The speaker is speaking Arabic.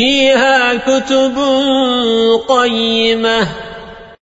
فيها كتب قيمة